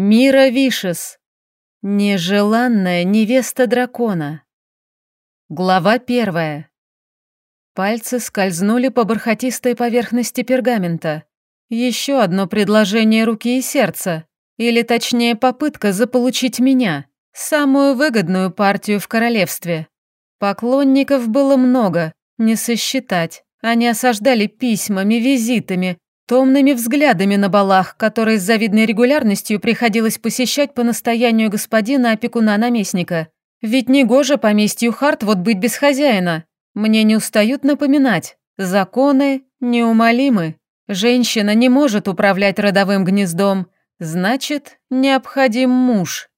Мира Вишес. Нежеланная невеста дракона. Глава первая. Пальцы скользнули по бархатистой поверхности пергамента. Еще одно предложение руки и сердца. Или точнее попытка заполучить меня, самую выгодную партию в королевстве. Поклонников было много, не сосчитать. Они осаждали письмами, визитами, томными взглядами на балах, которые с завидной регулярностью приходилось посещать по настоянию господина опекуна-наместника. Ведь негоже поместью Хартвуд быть без хозяина. Мне не устают напоминать. Законы неумолимы. Женщина не может управлять родовым гнездом. Значит, необходим муж.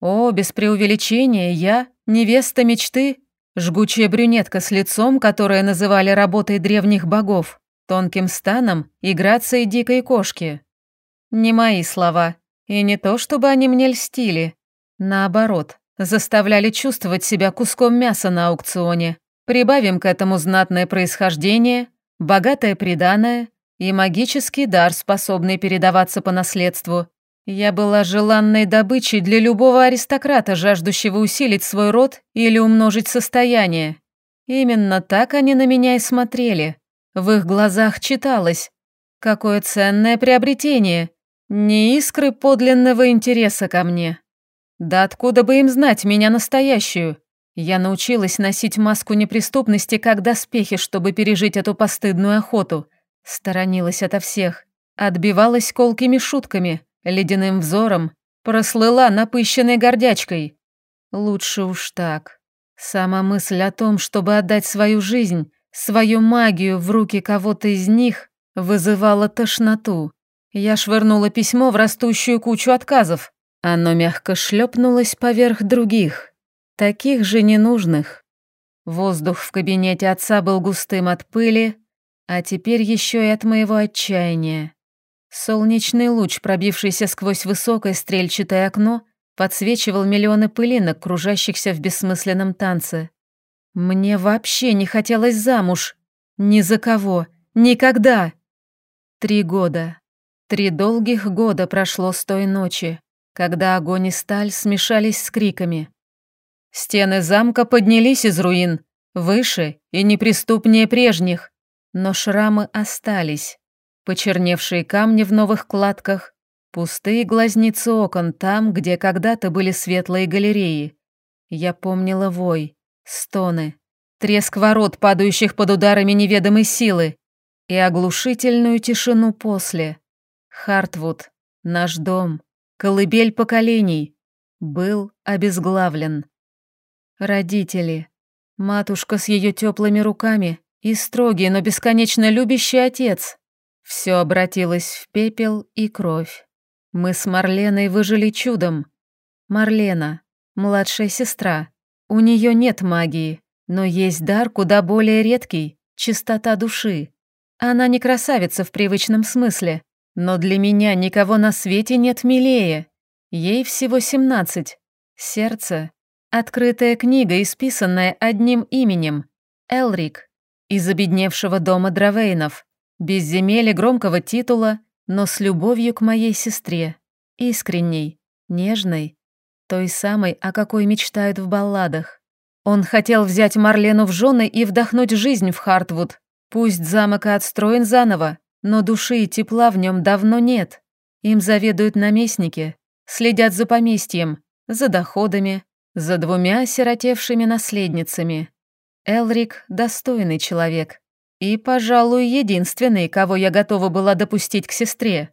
О, без преувеличения, я невеста мечты, жгучая брюнетка с лицом, которое называли работой древних богов тонким станом и грацией дикой кошки. Не мои слова, и не то, чтобы они мне льстили. Наоборот, заставляли чувствовать себя куском мяса на аукционе. Прибавим к этому знатное происхождение, богатое приданое и магический дар, способный передаваться по наследству. Я была желанной добычей для любого аристократа, жаждущего усилить свой род или умножить состояние. Именно так они на меня и смотрели. В их глазах читалось. Какое ценное приобретение. Не искры подлинного интереса ко мне. Да откуда бы им знать меня настоящую? Я научилась носить маску неприступности как доспехи, чтобы пережить эту постыдную охоту. Сторонилась ото всех. Отбивалась колкими шутками, ледяным взором. Прослыла напыщенной гордячкой. Лучше уж так. Сама мысль о том, чтобы отдать свою жизнь, Свою магию в руки кого-то из них вызывала тошноту. Я швырнула письмо в растущую кучу отказов. Оно мягко шлепнулось поверх других, таких же ненужных. Воздух в кабинете отца был густым от пыли, а теперь еще и от моего отчаяния. Солнечный луч, пробившийся сквозь высокое стрельчатое окно, подсвечивал миллионы пылинок, кружащихся в бессмысленном танце. Мне вообще не хотелось замуж. Ни за кого. Никогда. Три года. Три долгих года прошло с той ночи, когда огонь и сталь смешались с криками. Стены замка поднялись из руин, выше и неприступнее прежних, но шрамы остались. Почерневшие камни в новых кладках, пустые глазницы окон там, где когда-то были светлые галереи. Я помнила вой, стоны, треск ворот, падающих под ударами неведомой силы, и оглушительную тишину после. Хартвуд, наш дом, колыбель поколений, был обезглавлен. Родители, матушка с ее теплыми руками и строгий, но бесконечно любящий отец. Все обратилось в пепел и кровь. Мы с Марленой выжили чудом. Марлена, младшая сестра, у нее нет магии, но есть дар куда более редкий — чистота души. Она не красавица в привычном смысле, но для меня никого на свете нет милее. Ей всего семнадцать. Сердце — открытая книга, исписанная одним именем — Элрик, из обедневшего дома Дравейнов, без земель и громкого титула, но с любовью к моей сестре, искренней, нежной, той самой, о какой мечтают в балладах. Он хотел взять Марлену в жены и вдохнуть жизнь в Хартвуд. Пусть замок и отстроен заново, но души и тепла в нем давно нет. Им заведуют наместники, следят за поместьем, за доходами, за двумя осиротевшими наследницами. Элрик – достойный человек. И, пожалуй, единственный, кого я готова была допустить к сестре.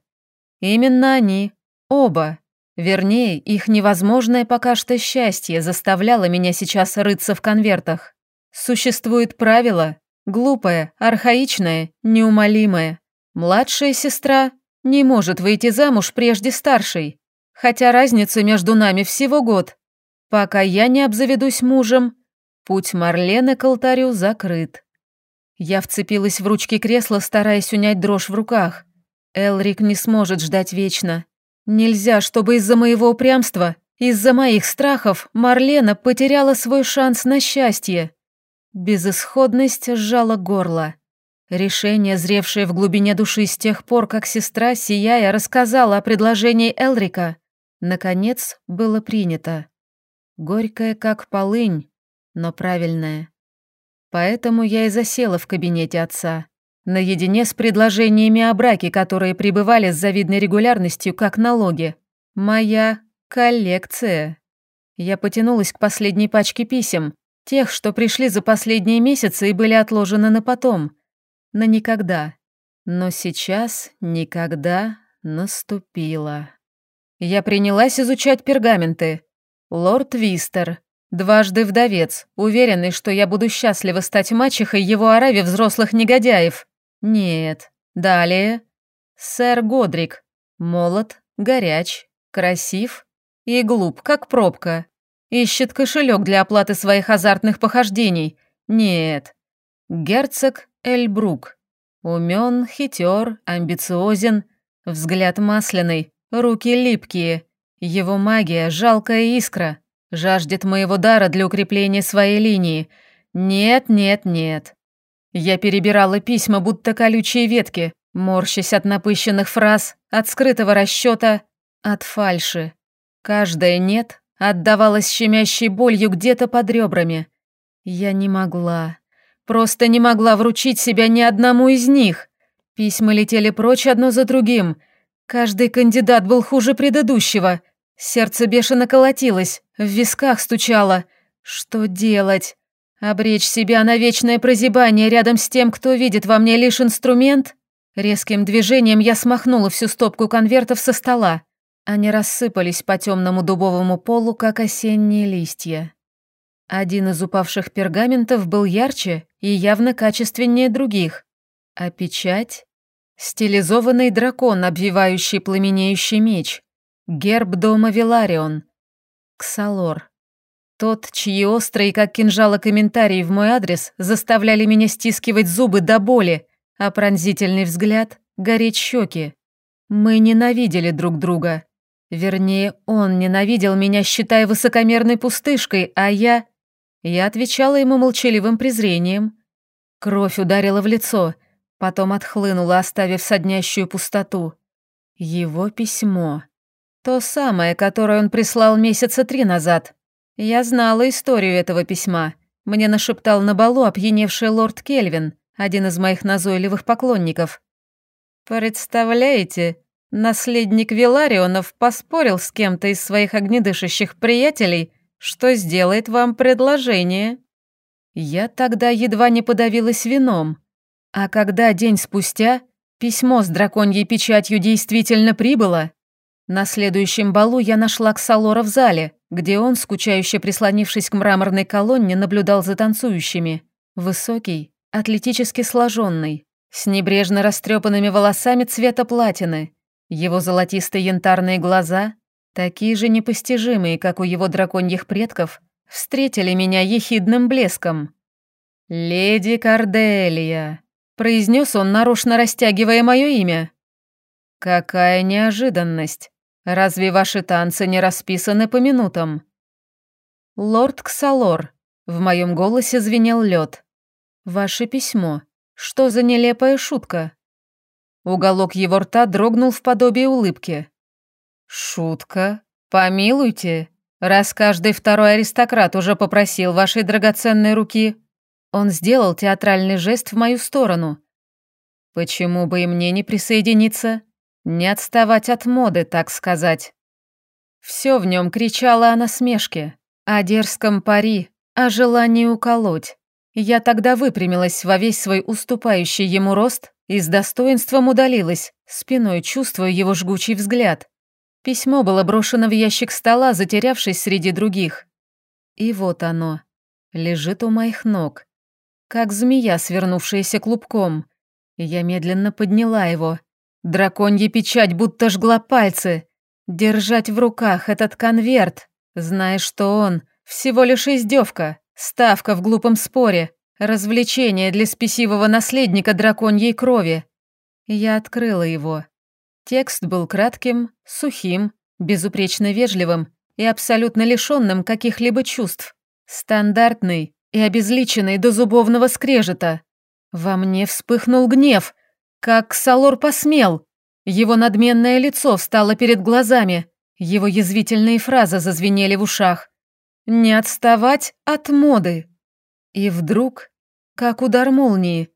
Именно они, оба, Вернее, их невозможное пока что счастье заставляло меня сейчас рыться в конвертах. Существует правило, глупое, архаичное, неумолимое. Младшая сестра не может выйти замуж прежде старшей, хотя разница между нами всего год. Пока я не обзаведусь мужем, путь Марлены к алтарю закрыт. Я вцепилась в ручки кресла, стараясь унять дрожь в руках. Элрик не сможет ждать вечно. Нельзя, чтобы из-за моего упрямства, из-за моих страхов Марлена потеряла свой шанс на счастье. Безысходность сжала горло. Решение, зревшее в глубине души с тех пор, как сестра, сияя, рассказала о предложении Элрика, наконец, было принято. Горькое, как полынь, но правильное. Поэтому я и засела в кабинете отца, наедине с предложениями о браке, которые пребывали с завидной регулярностью, как налоги. Моя коллекция. Я потянулась к последней пачке писем, тех, что пришли за последние месяцы и были отложены на потом. На никогда. Но сейчас никогда наступило. Я принялась изучать пергаменты. Лорд Вистер, дважды вдовец, уверенный, что я буду счастлива стать мачехой его ораве взрослых негодяев. Нет. Далее. Сэр Годрик, молод, горяч, красив и глуп, как пробка. Ищет кошелек для оплаты своих азартных похождений. Нет. Герцог Эльбрук. Умен, хитер, амбициозен, взгляд масляный, руки липкие. Его магия — жалкая искра. Жаждет моего дара для укрепления своей линии. Нет, нет, нет. Я перебирала письма, будто колючие ветки, морщась от напыщенных фраз, от скрытого расчета, от фальши. Каждое «нет» отдавалось щемящей болью где-то под ребрами. Я не могла. Просто не могла вручить себя ни одному из них. Письма летели прочь одно за другим. Каждый кандидат был хуже предыдущего. Сердце бешено колотилось, в висках стучало. Что делать? Обречь себя на вечное прозябание рядом с тем, кто видит во мне лишь инструмент? Резким движением я смахнула всю стопку конвертов со стола. Они рассыпались по темному дубовому полу, как осенние листья. Один из упавших пергаментов был ярче и явно качественнее других, а печать — стилизованный дракон, обвивающий пламенеющий меч, герб дома Виларион, Ксалор. Тот, чьи острые, как кинжалы, комментарии в мой адрес заставляли меня стискивать зубы до боли, а пронзительный взгляд — гореть щеки. Мы ненавидели друг друга. Вернее, он ненавидел меня, считая высокомерной пустышкой, а я... Я отвечала ему молчаливым презрением. Кровь ударила в лицо, потом отхлынула, оставив соднящую пустоту. Его письмо. То самое, которое он прислал месяца три назад. Я знала историю этого письма. Мне нашептал на балу опьяневший лорд Кельвин, один из моих назойливых поклонников. «Представляете, наследник Виларионов поспорил с кем-то из своих огнедышащих приятелей, что сделает вам предложение. Я тогда едва не подавилась вином. А когда день спустя письмо с драконьей печатью действительно прибыло, на следующем балу я нашла Ксалора в зале, где он, скучающе прислонившись к мраморной колонне, наблюдал за танцующими. Высокий, атлетически сложенный, с небрежно растрепанными волосами цвета платины. Его золотистые янтарные глаза такие же непостижимые, как у его драконьих предков, встретили меня ехидным блеском. «Леди Корделия», — произнес он, нарочно растягивая мое имя. «Какая неожиданность! Разве ваши танцы не расписаны по минутам?» «Лорд Ксалор», — в моем голосе звенел лед. «Ваше письмо. Что за нелепая шутка?» Уголок его рта дрогнул в подобие улыбки. «Шутка? Помилуйте, раз каждый второй аристократ уже попросил вашей драгоценной руки». Он сделал театральный жест в мою сторону. «Почему бы и мне не присоединиться? Не отставать от моды, так сказать». Все в нем кричало о насмешке, о дерзком пари, о желании уколоть. Я тогда выпрямилась во весь свой уступающий ему рост и с достоинством удалилась, спиной чувствуя его жгучий взгляд. Письмо было брошено в ящик стола, затерявшись среди других. И вот оно. Лежит у моих ног. Как змея, свернувшаяся клубком. Я медленно подняла его. Драконья печать будто жгла пальцы. Держать в руках этот конверт, зная, что он всего лишь издевка, ставка в глупом споре, развлечение для спесивого наследника драконьей крови. Я открыла его. Текст был кратким, сухим, безупречно вежливым и абсолютно лишенным каких-либо чувств. Стандартный и обезличенный до зубовного скрежета. Во мне вспыхнул гнев. Как Салор посмел? Его надменное лицо встало перед глазами. Его язвительные фразы зазвенели в ушах. «Не отставать от моды!» И вдруг, как удар молнии,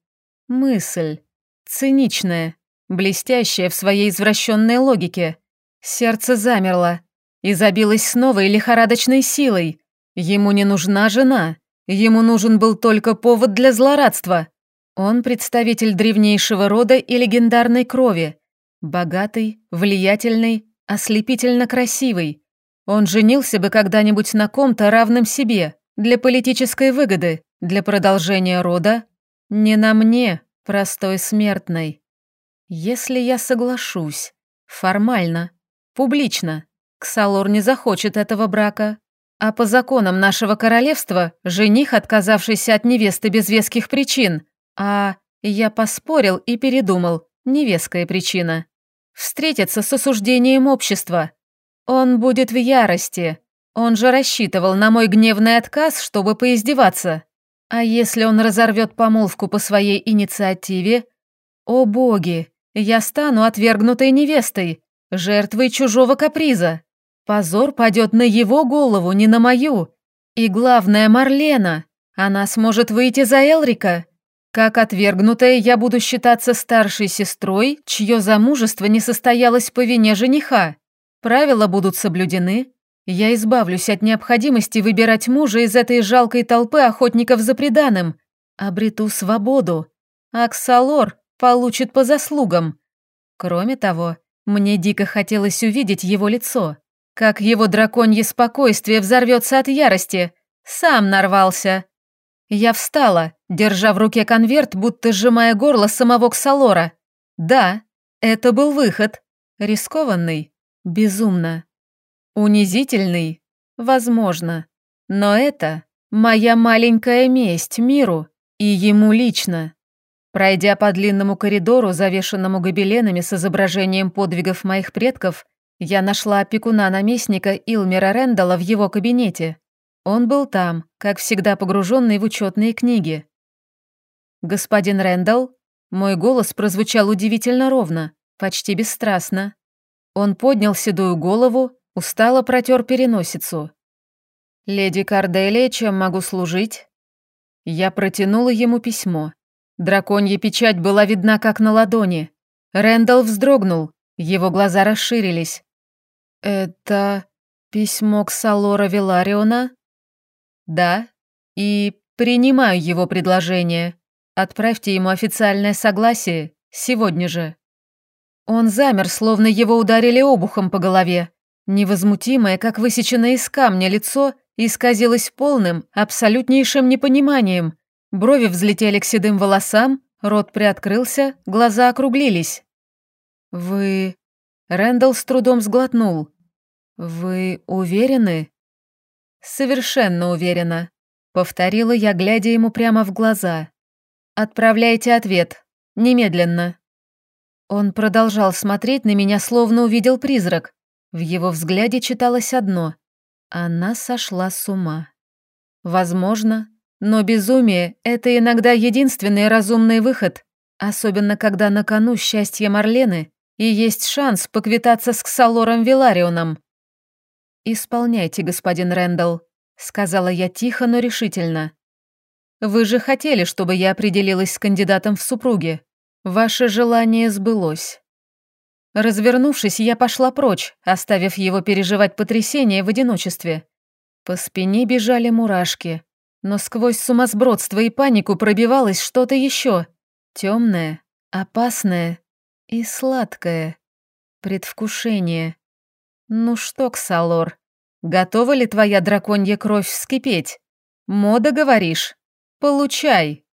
мысль, циничная, блестящая в своей извращенной логике. Сердце замерло и забилось с новой лихорадочной силой. Ему не нужна жена, ему нужен был только повод для злорадства. Он представитель древнейшего рода и легендарной крови. Богатый, влиятельный, ослепительно красивый. Он женился бы когда-нибудь на ком-то равным себе, для политической выгоды, для продолжения рода. Не на мне, простой смертной. Если я соглашусь, формально, публично, Ксалор не захочет этого брака. А по законам нашего королевства, жених, отказавшийся от невесты без веских причин, а я поспорил и передумал, невеская причина. Встретиться с осуждением общества. Он будет в ярости. Он же рассчитывал на мой гневный отказ, чтобы поиздеваться. А если он разорвет помолвку по своей инициативе? О боги, я стану отвергнутой невестой, жертвой чужого каприза. Позор падет на его голову, не на мою. И главное, Марлена. Она сможет выйти за Элрика. Как отвергнутая, я буду считаться старшей сестрой, чье замужество не состоялось по вине жениха. Правила будут соблюдены. Я избавлюсь от необходимости выбирать мужа из этой жалкой толпы охотников за преданным. Обрету свободу. Аксалор получит по заслугам. Кроме того, мне дико хотелось увидеть его лицо. Как его драконье спокойствие взорвется от ярости. Сам нарвался. Я встала, держа в руке конверт, будто сжимая горло самого Ксалора. Да, это был выход. Рискованный, безумно. Унизительный, возможно. Но это моя маленькая месть миру и ему лично. Пройдя по длинному коридору, завешенному гобеленами с изображением подвигов моих предков, я нашла опекуна наместника Илмера Рэндалла в его кабинете. Он был там, как всегда погруженный в учетные книги. «Господин Рэндалл?» Мой голос прозвучал удивительно ровно, почти бесстрастно. Он поднял седую голову, устало протер переносицу. «Леди Карделия, чем могу служить?» Я протянула ему письмо. Драконья печать была видна как на ладони. Рэндалл вздрогнул, его глаза расширились. «Это письмо к Салора Вилариона?» «Да, и принимаю его предложение. Отправьте ему официальное согласие сегодня же». Он замер, словно его ударили обухом по голове. Невозмутимое, как высеченное из камня лицо, исказилось полным, абсолютнейшим непониманием. Брови взлетели к седым волосам, рот приоткрылся, глаза округлились. «Вы...» Рэндалл с трудом сглотнул. «Вы уверены?» «Совершенно уверена», — повторила я, глядя ему прямо в глаза. «Отправляйте ответ. Немедленно». Он продолжал смотреть на меня, словно увидел призрак. В его взгляде читалось одно. Она сошла с ума. Возможно, но безумие — это иногда единственный разумный выход, особенно когда на кону счастье Марлены и есть шанс поквитаться с Ксалором Виларионом. «Исполняйте, господин Рэндалл», — сказала я тихо, но решительно. «Вы же хотели, чтобы я определилась с кандидатом в супруги. Ваше желание сбылось». Развернувшись, я пошла прочь, оставив его переживать потрясение в одиночестве. По спине бежали мурашки, но сквозь сумасбродство и панику пробивалось что-то еще. Темное, опасное и сладкое. Предвкушение. «Ну что, Ксалор, готова ли твоя драконья кровь вскипеть? Мода, говоришь? Получай!»